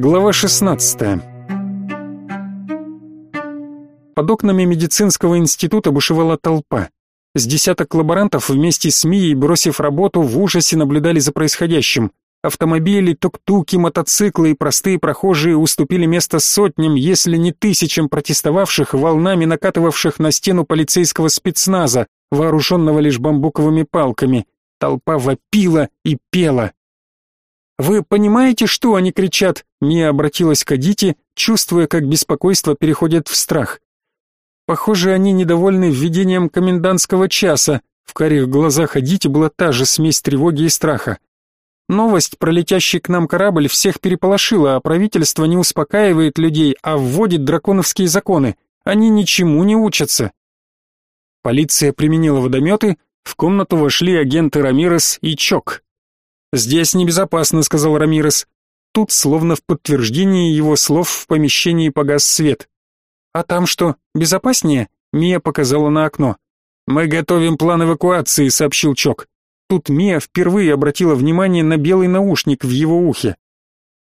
Глава 16. Под окнами медицинского института бушевала толпа. С десяток лаборантов вместе с Мией, бросив работу, в ужасе наблюдали за происходящим. Автомобили, тук-туки, мотоциклы и простые прохожие уступили место сотням, если не тысячам протестовавших, волнами накатывавших на стену полицейского спецназа, вооруженного лишь бамбуковыми палками. Толпа вопила и пела. «Вы понимаете, что они кричат?» Мия обратилась к Адите, чувствуя, как беспокойство переходит в страх. Похоже, они недовольны введением комендантского часа. В карих глазах Адити была та же смесь тревоги и страха. Новость про летящий к нам корабль всех переполошила, а правительство не успокаивает людей, а вводит драконовские законы. Они ничему не учатся. Полиция применила водометы, в комнату вошли агенты Рамирес и Чок. «Здесь небезопасно», — сказал Рамирес. Тут, словно в подтверждении его слов, в помещении погас свет. «А там что, безопаснее?» — Мия показала на окно. «Мы готовим план эвакуации», — сообщил Чок. Тут Мия впервые обратила внимание на белый наушник в его ухе.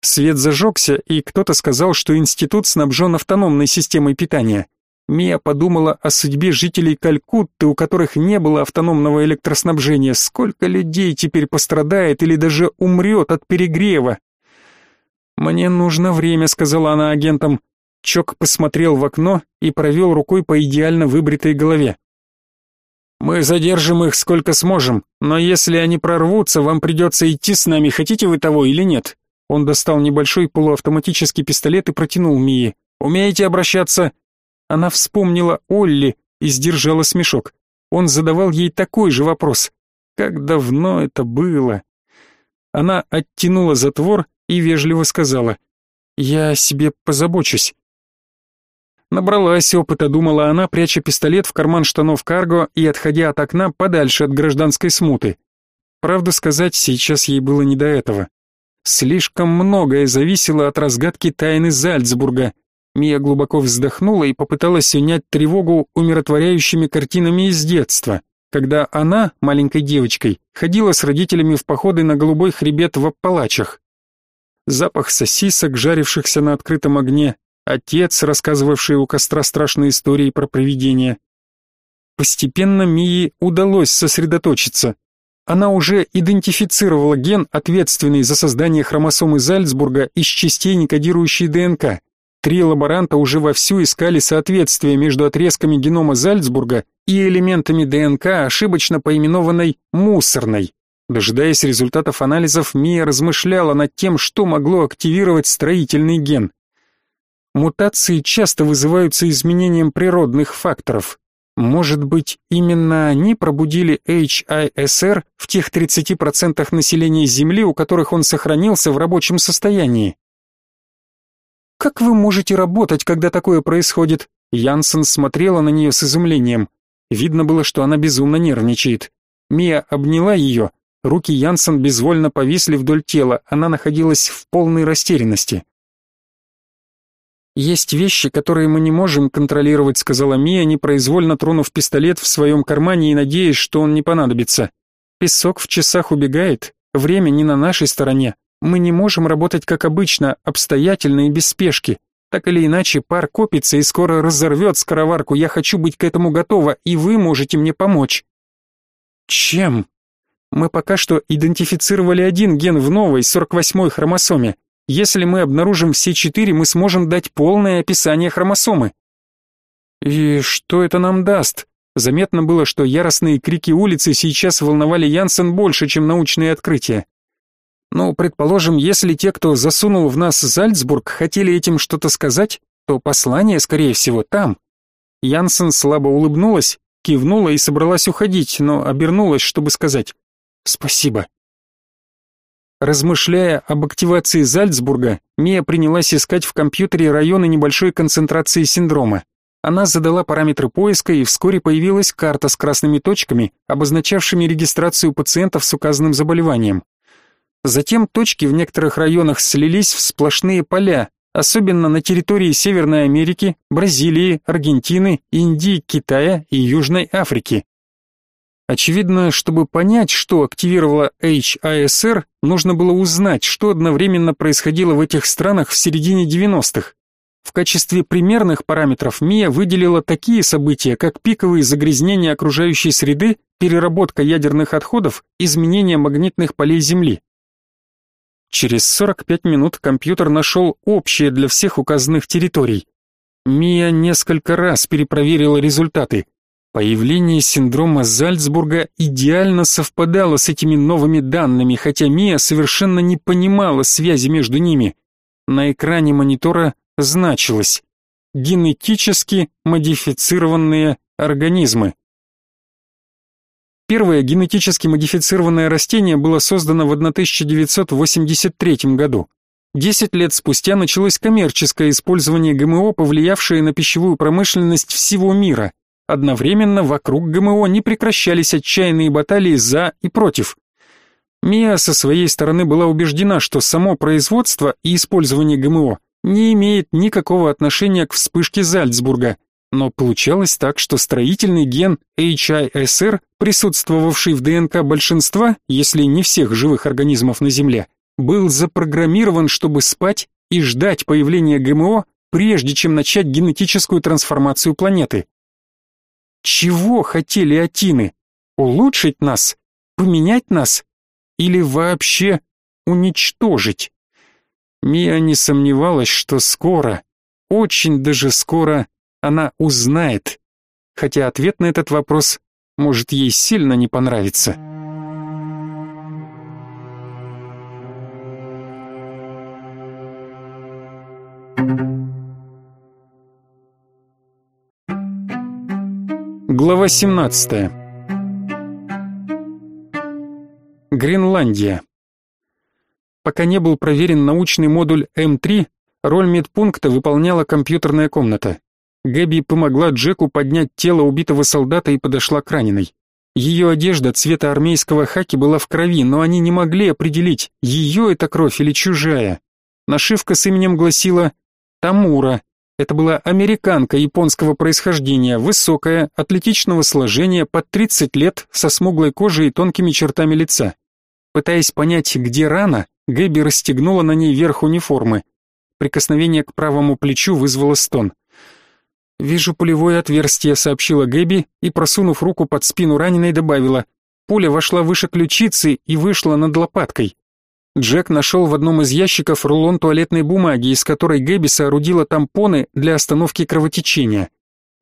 Свет зажегся, и кто-то сказал, что институт снабжен автономной системой питания. Мия подумала о судьбе жителей Калькутты, у которых не было автономного электроснабжения. Сколько людей теперь пострадает или даже умрет от перегрева? «Мне нужно время», — сказала она агентам. Чок посмотрел в окно и провел рукой по идеально выбритой голове. «Мы задержим их сколько сможем, но если они прорвутся, вам придется идти с нами, хотите вы того или нет?» Он достал небольшой полуавтоматический пистолет и протянул Мии. «Умеете обращаться?» Она вспомнила Олли и сдержала смешок. Он задавал ей такой же вопрос. Как давно это было? Она оттянула затвор и вежливо сказала. «Я о себе позабочусь». Набралась опыта, думала она, пряча пистолет в карман штанов карго и отходя от окна подальше от гражданской смуты. Правду сказать, сейчас ей было не до этого. Слишком многое зависело от разгадки тайны Зальцбурга, Мия глубоко вздохнула и попыталась унять тревогу умиротворяющими картинами из детства, когда она, маленькой девочкой, ходила с родителями в походы на голубой хребет в Аппалачах. Запах сосисок, жарившихся на открытом огне, отец, рассказывавший у костра страшные истории про привидения. Постепенно Мии удалось сосредоточиться. Она уже идентифицировала ген, ответственный за создание хромосомы Зальцбурга из частей, не кодирующей ДНК. Три лаборанта уже вовсю искали соответствие между отрезками генома Зальцбурга и элементами ДНК, ошибочно поименованной «мусорной». Дожидаясь результатов анализов, Мия размышляла над тем, что могло активировать строительный ген. Мутации часто вызываются изменением природных факторов. Может быть, именно они пробудили HISR в тех 30% населения Земли, у которых он сохранился в рабочем состоянии? Как вы можете работать, когда такое происходит? Янсен смотрела на нее с изумлением. Видно было, что она безумно нервничает. Мия обняла ее. Руки Янсен безвольно повисли вдоль тела. Она находилась в полной растерянности. Есть вещи, которые мы не можем контролировать, сказала Мия, непроизвольно тронув пистолет в своем кармане и надеясь, что он не понадобится. Песок в часах убегает, время не на нашей стороне. Мы не можем работать как обычно, обстоятельно и без спешки. Так или иначе, пар копится и скоро разорвет скороварку. Я хочу быть к этому готова, и вы можете мне помочь. Чем? Мы пока что идентифицировали один ген в новой, 48-й хромосоме. Если мы обнаружим все четыре, мы сможем дать полное описание хромосомы. И что это нам даст? Заметно было, что яростные крики улицы сейчас волновали Янсен больше, чем научные открытия. Ну, предположим, если те, кто засунул в нас Зальцбург, хотели этим что-то сказать, то послание, скорее всего, там. Янсен слабо улыбнулась, кивнула и собралась уходить, но обернулась, чтобы сказать «Спасибо». Размышляя об активации Зальцбурга, Мия принялась искать в компьютере районы небольшой концентрации синдрома. Она задала параметры поиска, и вскоре появилась карта с красными точками, обозначавшими регистрацию пациентов с указанным заболеванием. Затем точки в некоторых районах слились в сплошные поля, особенно на территории Северной Америки, Бразилии, Аргентины, Индии, Китая и Южной Африки. Очевидно, чтобы понять, что активировала HISR, нужно было узнать, что одновременно происходило в этих странах в середине 90-х. В качестве примерных параметров МИА выделила такие события, как пиковые загрязнения окружающей среды, переработка ядерных отходов, изменение магнитных полей Земли. Через 45 минут компьютер нашел общее для всех указанных территорий. Мия несколько раз перепроверила результаты. Появление синдрома Зальцбурга идеально совпадало с этими новыми данными, хотя Мия совершенно не понимала связи между ними. На экране монитора значилось «генетически модифицированные организмы». Первое генетически модифицированное растение было создано в 1983 году. Десять лет спустя началось коммерческое использование ГМО, повлиявшее на пищевую промышленность всего мира. Одновременно вокруг ГМО не прекращались отчаянные баталии за и против. Мия со своей стороны была убеждена, что само производство и использование ГМО не имеет никакого отношения к вспышке Зальцбурга, но получалось так, что строительный ген HISR, присутствовавший в ДНК большинства, если не всех живых организмов на Земле, был запрограммирован, чтобы спать и ждать появления ГМО, прежде чем начать генетическую трансформацию планеты. Чего хотели Атины? Улучшить нас? Поменять нас? Или вообще уничтожить? Мия не сомневалась, что скоро, очень даже скоро, она узнает, хотя ответ на этот вопрос может ей сильно не понравиться. Глава 17. Гренландия. Пока не был проверен научный модуль М3, роль медпункта выполняла компьютерная комната. Гэби помогла Джеку поднять тело убитого солдата и подошла к раненой. Ее одежда цвета армейского хаки была в крови, но они не могли определить, ее это кровь или чужая. Нашивка с именем гласила «Тамура», это была американка японского происхождения, высокая, атлетичного сложения, под 30 лет, со смуглой кожей и тонкими чертами лица. Пытаясь понять, где рана, Гэби расстегнула на ней верх униформы. Прикосновение к правому плечу вызвало стон. «Вижу пулевое отверстие», — сообщила Гэби и, просунув руку под спину раненой, добавила. Пуля вошла выше ключицы и вышла над лопаткой. Джек нашел в одном из ящиков рулон туалетной бумаги, из которой Гэби соорудила тампоны для остановки кровотечения.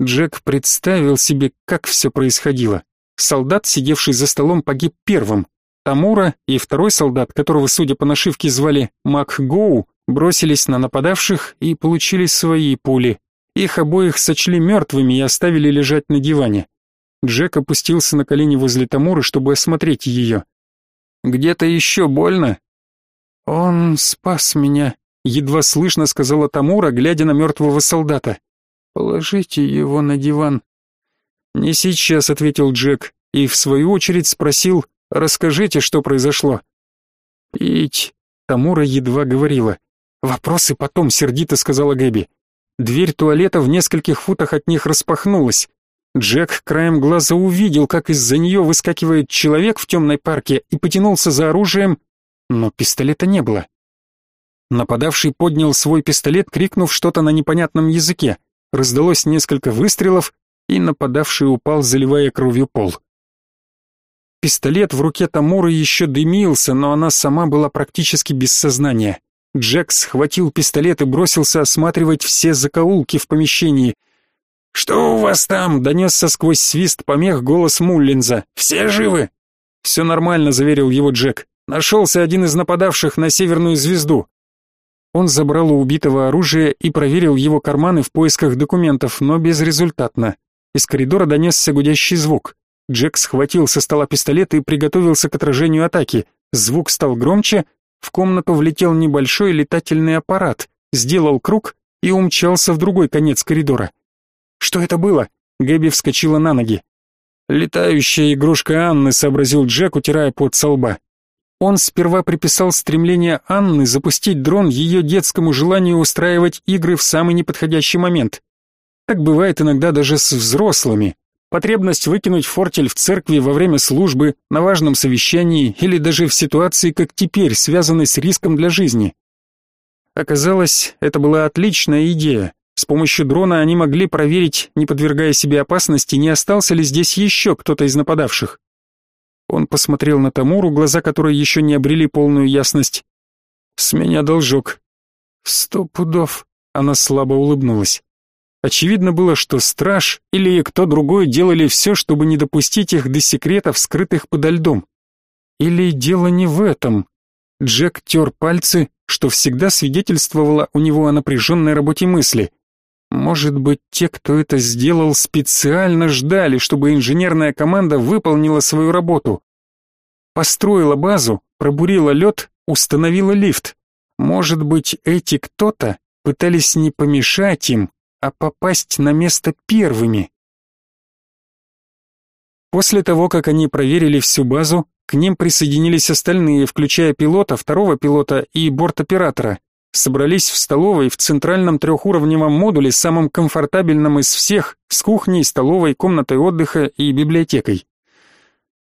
Джек представил себе, как все происходило. Солдат, сидевший за столом, погиб первым. Тамура и второй солдат, которого, судя по нашивке, звали Мак Гоу, бросились на нападавших и получили свои пули. Их обоих сочли мертвыми и оставили лежать на диване. Джек опустился на колени возле Тамуры, чтобы осмотреть ее. «Где-то еще больно?» «Он спас меня», — едва слышно сказала Тамура, глядя на мертвого солдата. «Положите его на диван». «Не сейчас», — ответил Джек, и в свою очередь спросил, «Расскажите, что произошло». «Пить», — Тамура едва говорила. «Вопросы потом», — сердито сказала Гэби. Дверь туалета в нескольких футах от них распахнулась. Джек краем глаза увидел, как из-за нее выскакивает человек в темной парке и потянулся за оружием, но пистолета не было. Нападавший поднял свой пистолет, крикнув что-то на непонятном языке. Раздалось несколько выстрелов, и нападавший упал, заливая кровью пол. Пистолет в руке Тамуры еще дымился, но она сама была практически без сознания. Джек схватил пистолет и бросился осматривать все закоулки в помещении. «Что у вас там?» — донесся сквозь свист помех голос Муллинза. «Все живы?» «Все нормально», — заверил его Джек. Нашелся один из нападавших на северную звезду. Он забрал у убитого оружие и проверил его карманы в поисках документов, но безрезультатно. Из коридора донесся гудящий звук. Джек схватил со стола пистолет и приготовился к отражению атаки. Звук стал громче, в комнату влетел небольшой летательный аппарат, сделал круг и умчался в другой конец коридора. «Что это было?» Гэби вскочила на ноги. «Летающая игрушка Анны», — сообразил Джек, утирая пот со лба. Он сперва приписал стремление Анны запустить дрон ее детскому желанию устраивать игры в самый неподходящий момент. Так бывает иногда даже с взрослыми. потребность выкинуть фортель в церкви во время службы, на важном совещании или даже в ситуации, как теперь, связанной с риском для жизни. Оказалось, это была отличная идея. С помощью дрона они могли проверить, не подвергая себе опасности, не остался ли здесь еще кто-то из нападавших. Он посмотрел на Тамуру, глаза которой еще не обрели полную ясность. «С меня должок». «Сто пудов», — она слабо улыбнулась. Очевидно было, что страж или кто другой делали все, чтобы не допустить их до секретов, скрытых подо льдом. Или дело не в этом. Джек тер пальцы, что всегда свидетельствовало у него о напряженной работе мысли. Может быть, те, кто это сделал, специально ждали, чтобы инженерная команда выполнила свою работу. Построила базу, пробурила лед, установила лифт. Может быть, эти кто-то пытались не помешать им, а попасть на место первыми. После того, как они проверили всю базу, к ним присоединились остальные, включая пилота, второго пилота и борт-оператора. Собрались в столовой в центральном трехуровневом модуле, самом комфортабельном из всех, с кухней, столовой, комнатой отдыха и библиотекой.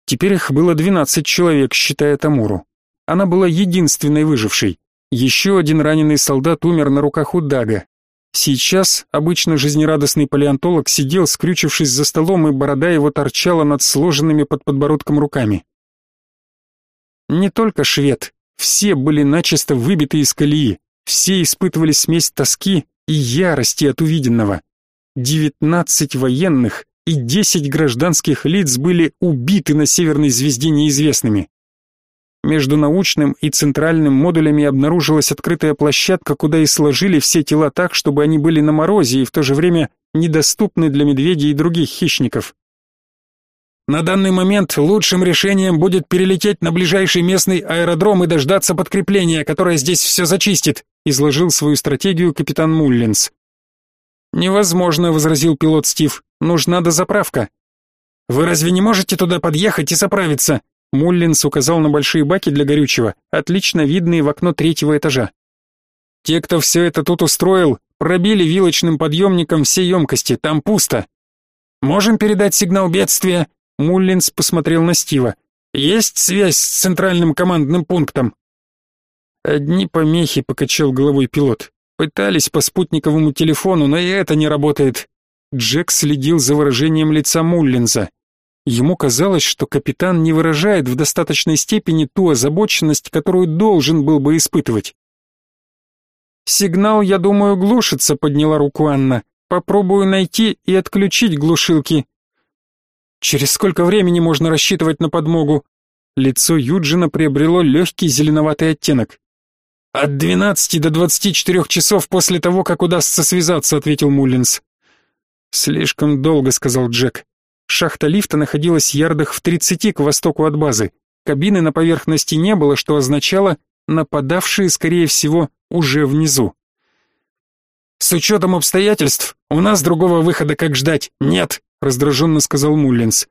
Теперь их было 12 человек, считая Тамуру. Она была единственной выжившей. Еще один раненый солдат умер на руках у Дага. Сейчас обычно жизнерадостный палеонтолог сидел, скрючившись за столом, и борода его торчала над сложенными под подбородком руками. Не только швед, все были начисто выбиты из колеи, все испытывали смесь тоски и ярости от увиденного. Девятнадцать военных и десять гражданских лиц были убиты на Северной звезде неизвестными. Между научным и центральным модулями обнаружилась открытая площадка, куда и сложили все тела так, чтобы они были на морозе и в то же время недоступны для медведей и других хищников. На данный момент лучшим решением будет перелететь на ближайший местный аэродром и дождаться подкрепления, которое здесь все зачистит, изложил свою стратегию капитан Муллинс. Невозможно, возразил пилот Стив. Нужна дозаправка. Вы разве не можете туда подъехать и заправиться? Муллинс указал на большие баки для горючего, отлично видные в окно третьего этажа. Те, кто все это тут устроил, пробили вилочным подъемником все емкости, там пусто. Можем передать сигнал бедствия? Муллинс посмотрел на Стива. Есть связь с центральным командным пунктом? Одни помехи, покачал головой пилот. Пытались по спутниковому телефону, но и это не работает. Джек следил за выражением лица Муллинза. Ему казалось, что капитан не выражает в достаточной степени ту озабоченность, которую должен был бы испытывать. «Сигнал, я думаю, глушится», — подняла руку Анна. «Попробую найти и отключить глушилки. Через сколько времени можно рассчитывать на подмогу? Лицо Юджина приобрело легкий зеленоватый оттенок. От двенадцати до двадцати четырех часов после того, как удастся связаться, ответил Муллинс. Слишком долго, сказал Джек. Шахта лифта находилась ярдах в тридцати к востоку от базы. Кабины на поверхности не было, что означало, нападавшие, скорее всего, уже внизу. С учетом обстоятельств, у нас другого выхода, как ждать, нет раздраженно сказал Муллинс.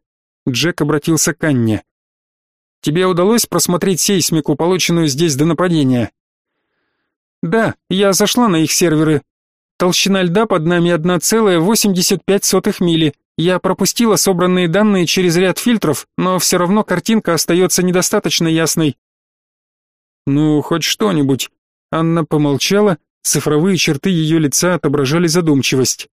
Джек обратился к Анне. Тебе удалось просмотреть сейсмику, полученную здесь до нападения? Да, я зашла на их серверы. Толщина льда под нами 1,85 мили. Я пропустила собранные данные через ряд фильтров, но все равно картинка остается недостаточно ясной. Ну, хоть что-нибудь. Анна помолчала, цифровые черты ее лица отображали задумчивость.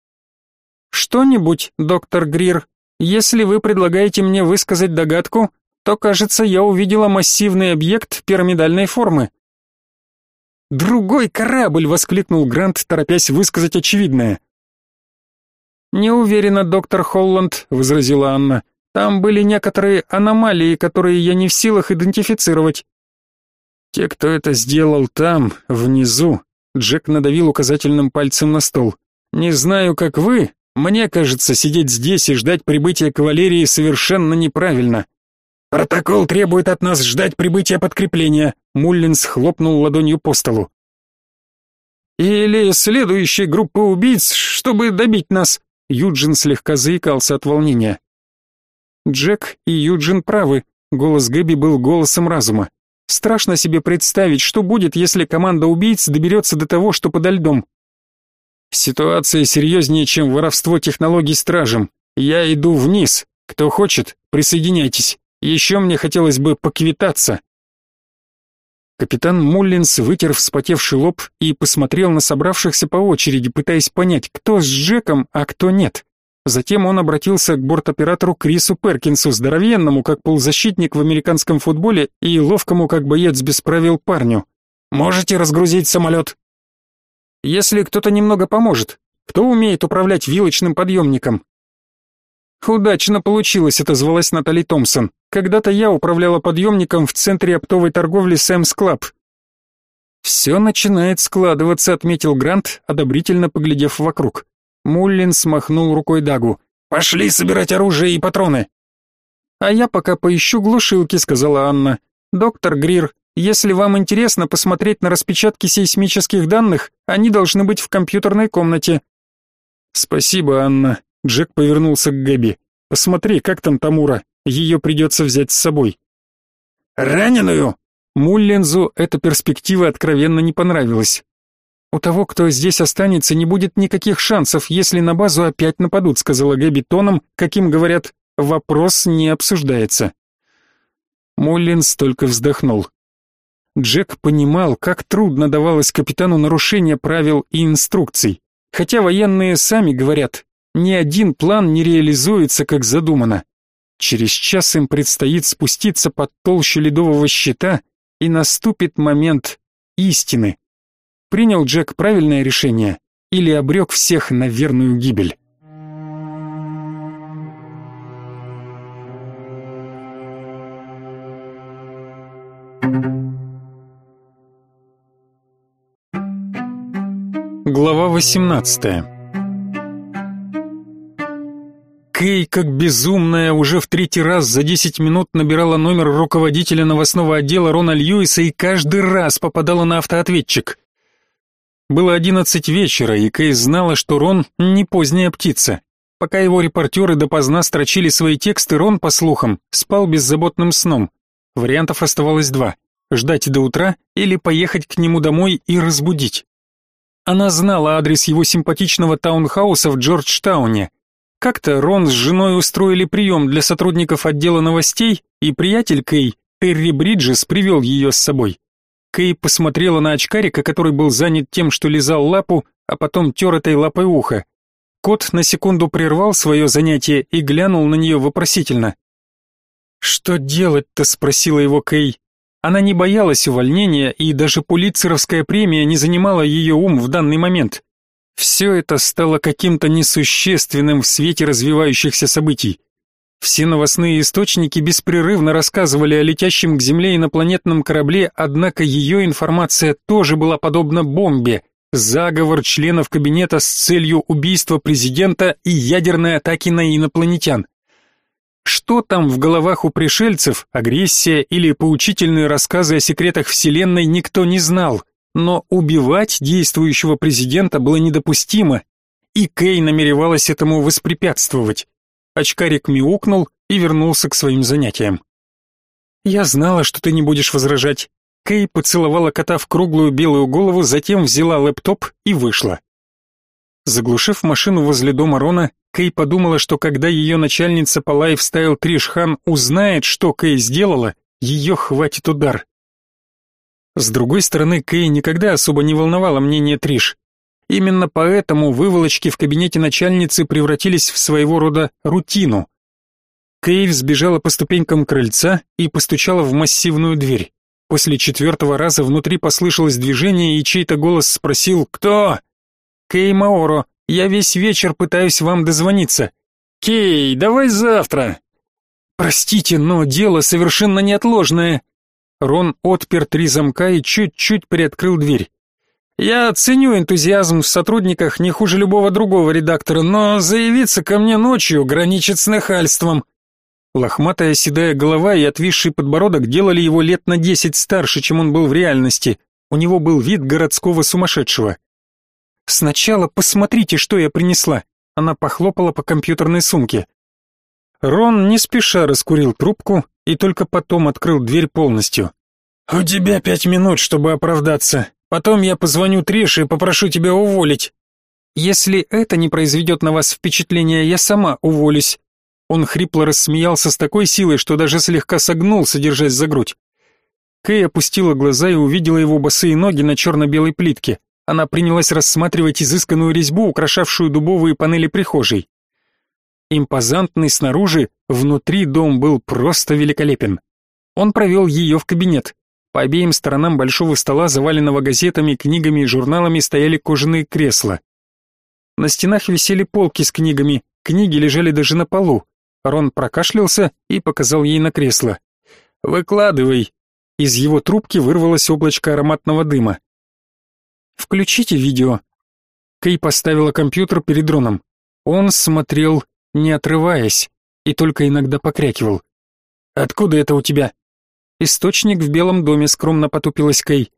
Что-нибудь, доктор Грир. Если вы предлагаете мне высказать догадку, то, кажется, я увидела массивный объект пирамидальной формы. Другой корабль, воскликнул Грант, торопясь высказать очевидное. Не уверена, доктор Холланд, возразила Анна. Там были некоторые аномалии, которые я не в силах идентифицировать. Те, кто это сделал там, внизу, Джек надавил указательным пальцем на стол. Не знаю, как вы, мне кажется, сидеть здесь и ждать прибытия кавалерии совершенно неправильно. Протокол требует от нас ждать прибытия подкрепления. Муллинс хлопнул ладонью по столу. Или следующей группы убийц, чтобы добить нас. Юджин слегка заикался от волнения. Джек и Юджин правы. Голос Гэби был голосом разума. Страшно себе представить, что будет, если команда убийц доберется до того, что подо льдом. Ситуация серьезнее, чем воровство технологий стражем. Я иду вниз. Кто хочет, присоединяйтесь. Еще мне хотелось бы поквитаться. Капитан Муллинс вытер вспотевший лоб и посмотрел на собравшихся по очереди, пытаясь понять, кто с Джеком, а кто нет. Затем он обратился к бортоператору Крису Перкинсу, здоровенному, как полузащитник в американском футболе, и ловкому, как боец без правил парню. «Можете разгрузить самолет?» «Если кто-то немного поможет. Кто умеет управлять вилочным подъемником?» «Удачно получилось», — отозвалась Натали Томпсон. «Когда-то я управляла подъемником в центре оптовой торговли Sam's Club». «Все начинает складываться», — отметил Грант, одобрительно поглядев вокруг. Муллин смахнул рукой Дагу. «Пошли собирать оружие и патроны!» «А я пока поищу глушилки», — сказала Анна. «Доктор Грир, если вам интересно посмотреть на распечатки сейсмических данных, они должны быть в компьютерной комнате». «Спасибо, Анна», Джек повернулся к Гэби. «Посмотри, как там Тамура. Ее придется взять с собой». «Раненую?» Муллензу эта перспектива откровенно не понравилась. «У того, кто здесь останется, не будет никаких шансов, если на базу опять нападут», сказала Гэби тоном, каким говорят, вопрос не обсуждается. Муллинс только вздохнул. Джек понимал, как трудно давалось капитану нарушение правил и инструкций. Хотя военные сами говорят, ни один план не реализуется, как задумано. Через час им предстоит спуститься под толщу ледового щита, и наступит момент истины. Принял Джек правильное решение или обрек всех на верную гибель? Глава восемнадцатая Кей, как безумная, уже в третий раз за 10 минут набирала номер руководителя новостного отдела Рона Льюиса и каждый раз попадала на автоответчик. Было 11 вечера, и Кей знала, что Рон не поздняя птица. Пока его репортеры допоздна строчили свои тексты, Рон, по слухам, спал беззаботным сном. Вариантов оставалось два — ждать до утра или поехать к нему домой и разбудить. Она знала адрес его симпатичного таунхауса в Джорджтауне, как-то Рон с женой устроили прием для сотрудников отдела новостей, и приятель Кей, Терри Бриджес, привел ее с собой. Кей посмотрела на очкарика, который был занят тем, что лизал лапу, а потом тер этой лапой ухо. Кот на секунду прервал свое занятие и глянул на нее вопросительно. «Что делать-то?» — спросила его Кей. Она не боялась увольнения, и даже пулитцеровская премия не занимала ее ум в данный момент. Все это стало каким-то несущественным в свете развивающихся событий. Все новостные источники беспрерывно рассказывали о летящем к Земле инопланетном корабле, однако ее информация тоже была подобна бомбе. Заговор членов кабинета с целью убийства президента и ядерной атаки на инопланетян. Что там в головах у пришельцев, агрессия или поучительные рассказы о секретах Вселенной, никто не знал но убивать действующего президента было недопустимо, и Кей намеревалась этому воспрепятствовать. Очкарик мяукнул и вернулся к своим занятиям. «Я знала, что ты не будешь возражать». Кей поцеловала кота в круглую белую голову, затем взяла лэптоп и вышла. Заглушив машину возле дома Рона, Кей подумала, что когда ее начальница по лайфстайл Тришхан узнает, что Кей сделала, ее хватит удар. С другой стороны, Кэй никогда особо не волновало мнение Триш. Именно поэтому выволочки в кабинете начальницы превратились в своего рода рутину. Кэй взбежала по ступенькам крыльца и постучала в массивную дверь. После четвертого раза внутри послышалось движение, и чей-то голос спросил «Кто?» «Кей Маоро, я весь вечер пытаюсь вам дозвониться». «Кей, давай завтра». «Простите, но дело совершенно неотложное. Рон отпер три замка и чуть-чуть приоткрыл дверь. Я ценю энтузиазм в сотрудниках не хуже любого другого редактора, но заявиться ко мне ночью граничит с нахальством. Лохматая седая голова и отвисший подбородок делали его лет на десять старше, чем он был в реальности. У него был вид городского сумасшедшего. Сначала посмотрите, что я принесла. Она похлопала по компьютерной сумке. Рон не спеша раскурил трубку и только потом открыл дверь полностью. «У тебя пять минут, чтобы оправдаться. Потом я позвоню Трише и попрошу тебя уволить». Если это не произведет на вас впечатления, я сама уволюсь. Он хрипло рассмеялся с такой силой, что даже слегка согнулся, держась за грудь. Кэй опустила глаза и увидела его босые ноги на черно-белой плитке. Она принялась рассматривать изысканную резьбу, украшавшую дубовые панели прихожей. Импозантный снаружи, внутри дом был просто великолепен. Он провел ее в кабинет. По обеим сторонам большого стола, заваленного газетами, книгами и журналами, стояли кожаные кресла. На стенах висели полки с книгами, книги лежали даже на полу. Рон прокашлялся и показал ей на кресло. «Выкладывай». Из его трубки вырвалось облачко ароматного дыма. «Включите видео». Кей поставила компьютер перед Роном. Он смотрел, не отрываясь, и только иногда покрякивал. «Откуда это у тебя?» «Источник в Белом доме», — скромно потупилась Кей.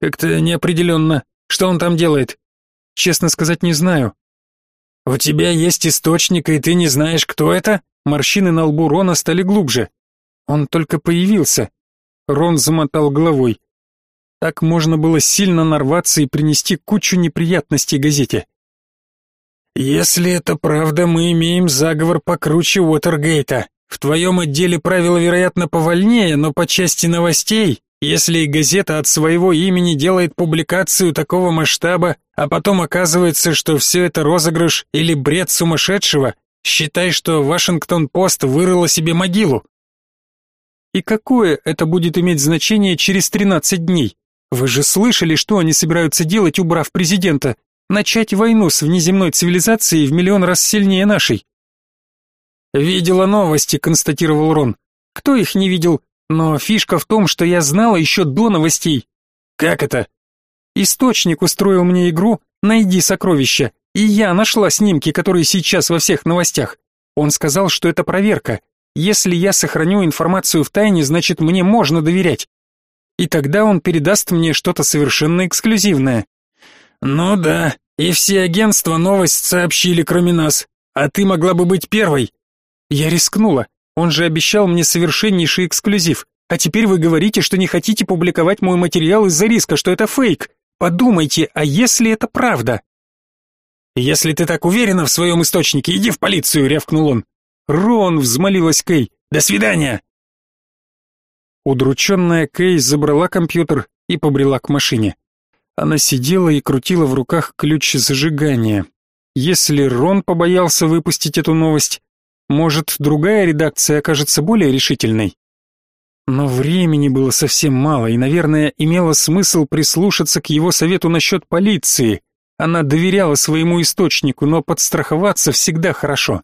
«Как-то неопределенно. Что он там делает?» Честно сказать, не знаю. У тебя есть источник, и ты не знаешь, кто это? Морщины на лбу Рона стали глубже. Он только появился. Рон замотал головой. Так можно было сильно нарваться и принести кучу неприятностей газете. Если это правда, мы имеем заговор покруче Уотергейта. В твоем отделе правила, вероятно, повольнее, но по части новостей если газета от своего имени делает публикацию такого масштаба, а потом оказывается, что все это розыгрыш или бред сумасшедшего, считай, что Вашингтон-Пост вырыла себе могилу. И какое это будет иметь значение через 13 дней? Вы же слышали, что они собираются делать, убрав президента? Начать войну с внеземной цивилизацией в миллион раз сильнее нашей. Видела новости, констатировал Рон. Кто их не видел? Но фишка в том, что я знала еще до новостей. Как это? Источник устроил мне игру «Найди сокровища», и я нашла снимки, которые сейчас во всех новостях. Он сказал, что это проверка. Если я сохраню информацию в тайне, значит мне можно доверять. И тогда он передаст мне что-то совершенно эксклюзивное. Ну да, и все агентства новость сообщили, кроме нас. А ты могла бы быть первой. Я рискнула. Он же обещал мне совершеннейший эксклюзив. А теперь вы говорите, что не хотите публиковать мой материал из-за риска, что это фейк. Подумайте, а если это правда? Если ты так уверена в своем источнике, иди в полицию, рявкнул он. Рон, взмолилась Кей. До свидания. Удрученная Кей забрала компьютер и побрела к машине. Она сидела и крутила в руках ключ зажигания. Если Рон побоялся выпустить эту новость, может, другая редакция окажется более решительной? Но времени было совсем мало, и, наверное, имело смысл прислушаться к его совету насчет полиции. Она доверяла своему источнику, но подстраховаться всегда хорошо.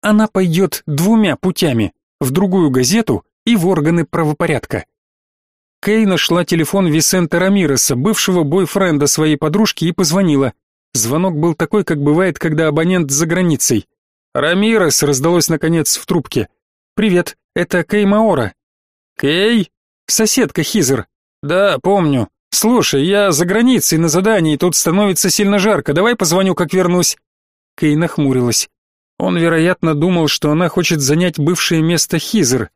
Она пойдет двумя путями, в другую газету и в органы правопорядка. Кей нашла телефон Висента Рамиреса, бывшего бойфренда своей подружки, и позвонила. Звонок был такой, как бывает, когда абонент за границей. «Рамирес!» — раздалось наконец в трубке. «Привет, это Кей Маора». «Кей?» «Соседка Хизер». «Да, помню. Слушай, я за границей на задании, тут становится сильно жарко, давай позвоню, как вернусь». Кей нахмурилась. Он, вероятно, думал, что она хочет занять бывшее место Хизер.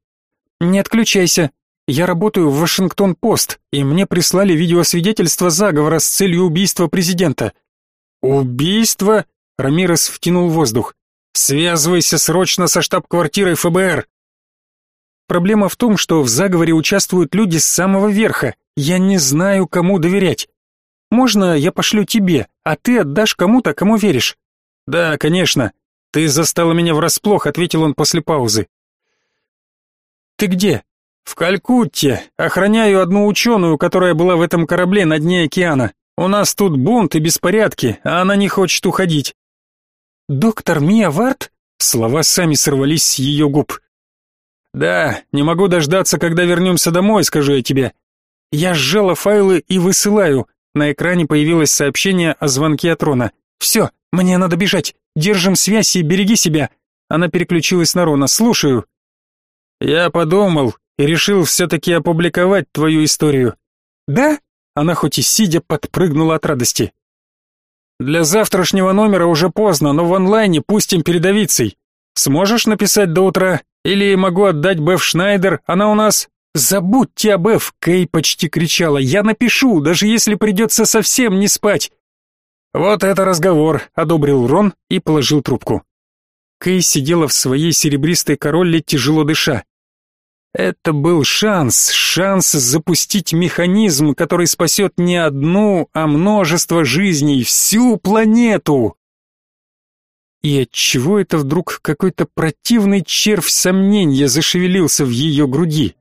«Не отключайся. Я работаю в Вашингтон-Пост, и мне прислали видеосвидетельство заговора с целью убийства президента». «Убийство?» — Рамирес втянул воздух. Связывайся срочно со штаб-квартирой ФБР. Проблема в том, что в заговоре участвуют люди с самого верха. Я не знаю, кому доверять. Можно я пошлю тебе, а ты отдашь кому-то, кому веришь? Да, конечно. Ты застала меня врасплох, ответил он после паузы. Ты где? В Калькутте. Охраняю одну ученую, которая была в этом корабле на дне океана. У нас тут бунт и беспорядки, а она не хочет уходить. «Доктор Мия Варт?» Слова сами сорвались с ее губ. «Да, не могу дождаться, когда вернемся домой, скажу я тебе. Я сжала файлы и высылаю». На экране появилось сообщение о звонке от Рона. «Все, мне надо бежать. Держим связь и береги себя». Она переключилась на Рона. «Слушаю». «Я подумал и решил все-таки опубликовать твою историю». «Да?» Она хоть и сидя подпрыгнула от радости. Для завтрашнего номера уже поздно, но в онлайне пустим передовицей. Сможешь написать до утра? Или могу отдать Беф Шнайдер, она у нас...» «Забудьте об Беф!» — Кей почти кричала. «Я напишу, даже если придется совсем не спать!» Вот это разговор, одобрил Рон и положил трубку. Кей сидела в своей серебристой королле, тяжело дыша. Это был шанс, шанс запустить механизм, который спасет не одну, а множество жизней, всю планету. И от чего это вдруг какой-то противный червь сомнения зашевелился в ее груди?